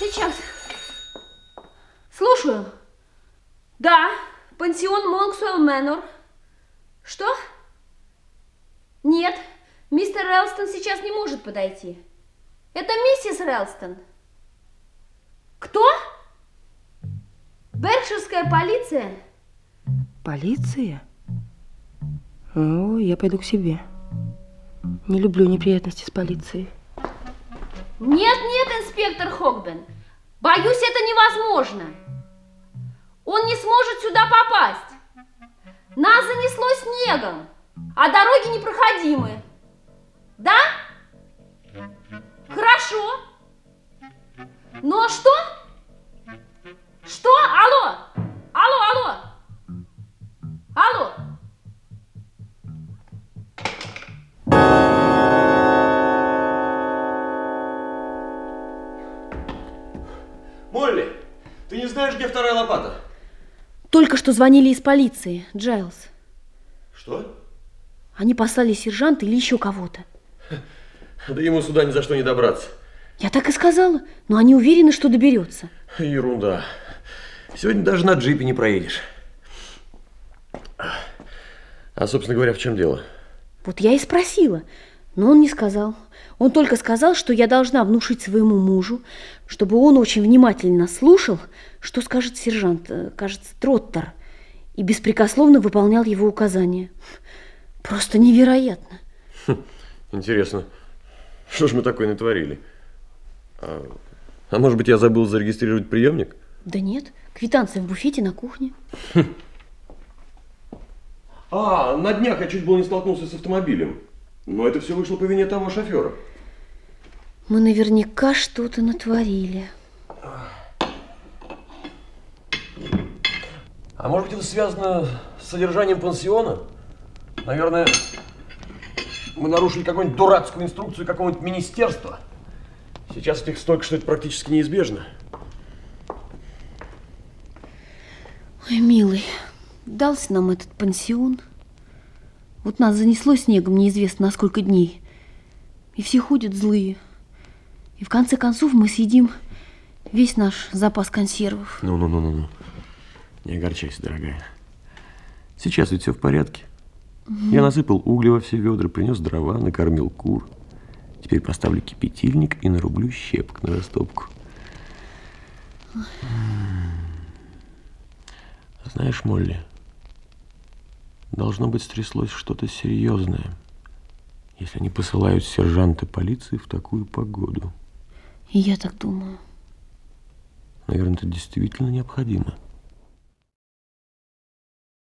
Сейчас. Слушаю. Да, пансион Монксуэлл Мэннер. Что? Нет, мистер Релстон сейчас не может подойти. Это миссис Релстон. Кто? Беркширская полиция? Полиция? О, я пойду к себе. Не люблю неприятности с полицией. Нет, нет, инспектор Хогбен. Боюсь, это невозможно. Он не сможет сюда попасть. Нас занесло снегом, а дороги непроходимы. Да? Хорошо. Но что? Молли, ты не знаешь, где вторая лопата? Только что звонили из полиции, Джайлз. Что? Они послали сержанта или еще кого-то. Да ему сюда ни за что не добраться. Я так и сказала, но они уверены, что доберется. Ерунда. Сегодня даже на джипе не проедешь. А, собственно говоря, в чем дело? Вот я и спросила, но он не сказал. Он только сказал, что я должна внушить своему мужу, чтобы он очень внимательно слушал, что скажет сержант, э, кажется, Троттер, и беспрекословно выполнял его указания. Просто невероятно. Хм, интересно, что ж мы такое натворили? А, а может быть, я забыл зарегистрировать приемник? Да нет, квитанция в буфете на кухне. А, на днях я чуть было не столкнулся с автомобилем. Но это все вышло по вине того шофера. Мы наверняка что-то натворили. А может быть, это связано с содержанием пансиона? Наверное, мы нарушили какую-нибудь дурацкую инструкцию какого-нибудь министерства. Сейчас этих столько, что это практически неизбежно. Ой, милый, дался нам этот пансион. Вот нас занесло снегом неизвестно на сколько дней. И все ходят злые. И в конце концов мы съедим весь наш запас консервов. Ну-ну-ну-ну. Не огорчайся, дорогая. Сейчас ведь все в порядке. Угу. Я насыпал угли во все ведра, принес дрова, накормил кур. Теперь поставлю кипятильник и нарублю щепок на растопку. Знаешь, Молли, должно быть стряслось что-то серьезное, если они посылают сержанта полиции в такую погоду. И я так думаю. Наверное, это действительно необходимо.